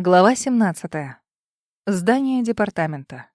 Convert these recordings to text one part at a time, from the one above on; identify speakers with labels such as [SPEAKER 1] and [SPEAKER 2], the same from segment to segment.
[SPEAKER 1] Глава 17. Здание департамента.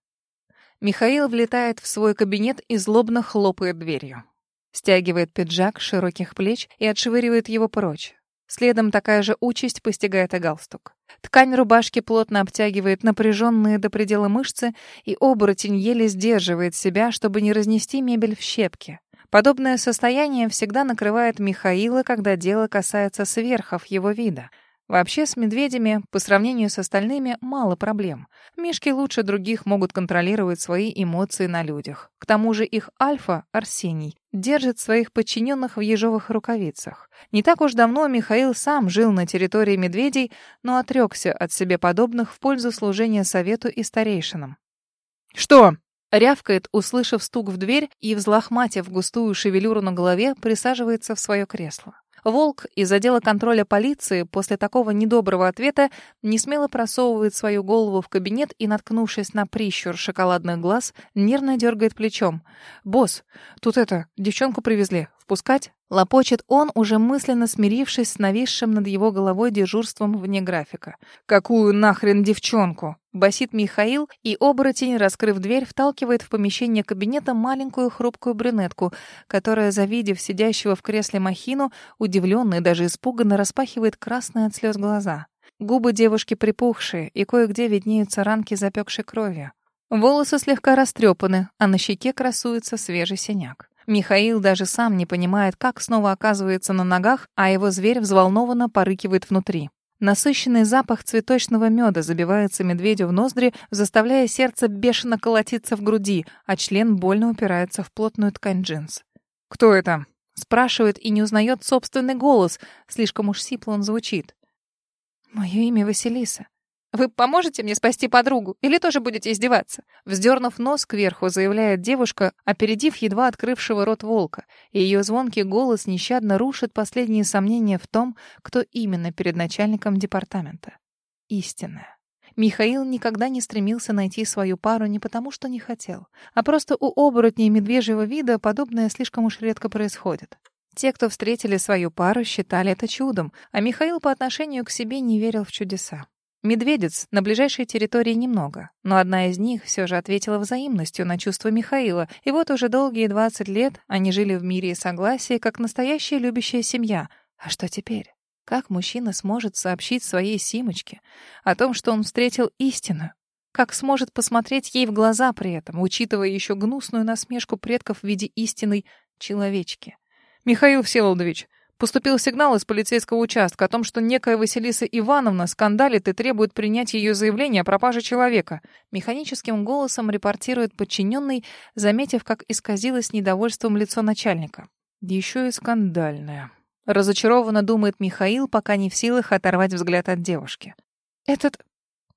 [SPEAKER 1] Михаил влетает в свой кабинет и злобно хлопает дверью. Стягивает пиджак широких плеч и отшвыривает его прочь. Следом такая же участь постигает и галстук. Ткань рубашки плотно обтягивает напряженные до предела мышцы, и оборотень еле сдерживает себя, чтобы не разнести мебель в щепки. Подобное состояние всегда накрывает Михаила, когда дело касается сверхов его вида — Вообще с медведями, по сравнению с остальными, мало проблем. Мишки лучше других могут контролировать свои эмоции на людях. К тому же их альфа, Арсений, держит своих подчиненных в ежовых рукавицах. Не так уж давно Михаил сам жил на территории медведей, но отрекся от себе подобных в пользу служения совету и старейшинам. «Что?» — рявкает, услышав стук в дверь и, взлохматив густую шевелюру на голове, присаживается в свое кресло. Волк из отдела контроля полиции после такого недоброго ответа не смело просовывает свою голову в кабинет и, наткнувшись на прищур шоколадных глаз, нервно дергает плечом. «Босс, тут это, девчонку привезли. Впускать?» Лопочет он, уже мысленно смирившись с нависшим над его головой дежурством вне графика. «Какую нахрен девчонку?» Басит Михаил, и оборотень, раскрыв дверь, вталкивает в помещение кабинета маленькую хрупкую брюнетку, которая, завидев сидящего в кресле махину, удивленно и даже испуганно распахивает красные от слез глаза. Губы девушки припухшие, и кое-где виднеются ранки запекшей крови. Волосы слегка растрепаны, а на щеке красуется свежий синяк. Михаил даже сам не понимает, как снова оказывается на ногах, а его зверь взволнованно порыкивает внутри. Насыщенный запах цветочного меда забивается медведю в ноздри, заставляя сердце бешено колотиться в груди, а член больно упирается в плотную ткань джинс. «Кто это?» — спрашивает и не узнает собственный голос. Слишком уж сипло он звучит. «Мое имя Василиса. Вы поможете мне спасти подругу или тоже будете издеваться? Вздернув нос кверху, заявляет девушка, опередив едва открывшего рот волка, и ее звонкий голос нещадно рушит последние сомнения в том, кто именно перед начальником департамента. Истинная. Михаил никогда не стремился найти свою пару не потому, что не хотел, а просто у оборотней медвежьего вида подобное слишком уж редко происходит. Те, кто встретили свою пару, считали это чудом, а Михаил по отношению к себе не верил в чудеса. Медведец на ближайшей территории немного, но одна из них все же ответила взаимностью на чувства Михаила, и вот уже долгие 20 лет они жили в мире и согласии, как настоящая любящая семья. А что теперь? Как мужчина сможет сообщить своей Симочке о том, что он встретил истину? Как сможет посмотреть ей в глаза при этом, учитывая еще гнусную насмешку предков в виде истинной человечки? «Михаил Всеволодович, Поступил сигнал из полицейского участка о том, что некая Василиса Ивановна скандалит и требует принять ее заявление о пропаже человека. Механическим голосом репортирует подчиненный, заметив, как исказилось недовольством лицо начальника. Еще и скандальная. Разочарованно думает Михаил, пока не в силах оторвать взгляд от девушки. Этот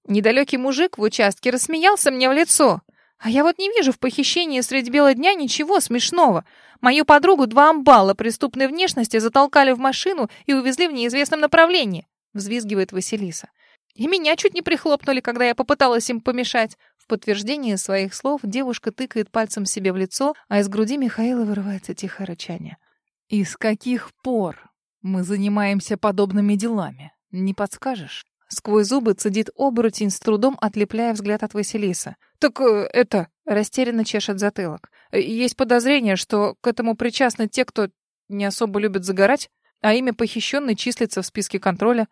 [SPEAKER 1] недалекий мужик в участке рассмеялся мне в лицо. А я вот не вижу в похищении средь бела дня ничего смешного. Мою подругу два амбала преступной внешности затолкали в машину и увезли в неизвестном направлении, взвизгивает Василиса. И меня чуть не прихлопнули, когда я попыталась им помешать. В подтверждение своих слов девушка тыкает пальцем себе в лицо, а из груди Михаила вырывается тихое рычание. «И с каких пор мы занимаемся подобными делами? Не подскажешь?» Сквозь зубы цедит оборотень, с трудом отлепляя взгляд от Василиса. «Так э, это...» — растерянно чешет затылок. «Есть подозрение, что к этому причастны те, кто не особо любит загорать, а имя похищенной числится в списке контроля».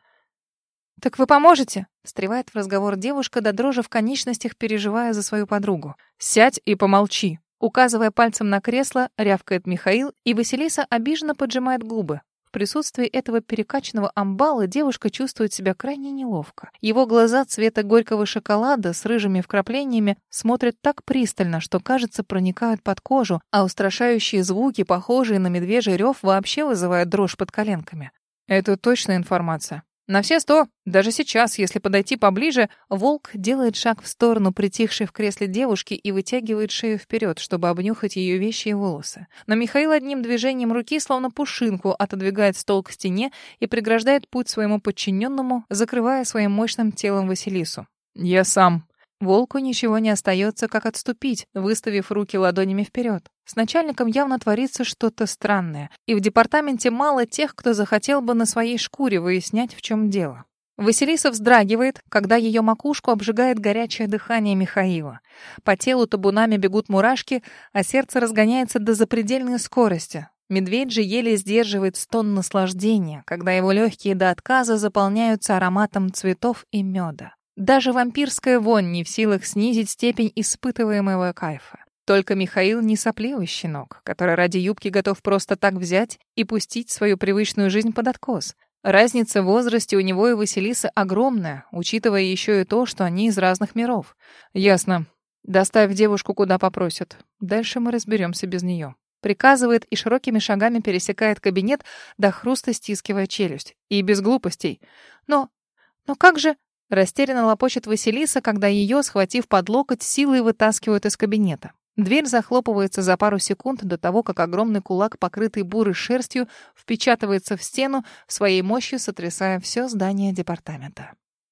[SPEAKER 1] «Так вы поможете?» — встревает в разговор девушка, до дрожи в конечностях, переживая за свою подругу. «Сядь и помолчи!» Указывая пальцем на кресло, рявкает Михаил, и Василиса обиженно поджимает губы присутствии этого перекачанного амбала девушка чувствует себя крайне неловко. Его глаза цвета горького шоколада с рыжими вкраплениями смотрят так пристально, что, кажется, проникают под кожу, а устрашающие звуки, похожие на медвежий рев, вообще вызывают дрожь под коленками. Это точная информация. На все сто. Даже сейчас, если подойти поближе, волк делает шаг в сторону притихшей в кресле девушки и вытягивает шею вперед, чтобы обнюхать ее вещи и волосы. Но Михаил одним движением руки, словно пушинку, отодвигает стол к стене и преграждает путь своему подчиненному, закрывая своим мощным телом Василису. «Я сам», Волку ничего не остается, как отступить, выставив руки ладонями вперед. С начальником явно творится что-то странное, и в департаменте мало тех, кто захотел бы на своей шкуре выяснять, в чем дело. Василиса вздрагивает, когда ее макушку обжигает горячее дыхание Михаила. По телу табунами бегут мурашки, а сердце разгоняется до запредельной скорости. Медведь же еле сдерживает стон наслаждения, когда его легкие до отказа заполняются ароматом цветов и меда. Даже вампирская вонь не в силах снизить степень испытываемого кайфа. Только Михаил не сопливый щенок, который ради юбки готов просто так взять и пустить свою привычную жизнь под откос. Разница в возрасте у него и Василисы огромная, учитывая еще и то, что они из разных миров. Ясно. Доставь девушку куда попросят. Дальше мы разберемся без нее. Приказывает и широкими шагами пересекает кабинет, до хруста стискивая челюсть. И без глупостей. Но... но как же... Растерянно лопочет Василиса, когда ее, схватив под локоть, силой вытаскивают из кабинета. Дверь захлопывается за пару секунд до того, как огромный кулак, покрытый бурой шерстью, впечатывается в стену, своей мощью сотрясая все здание департамента.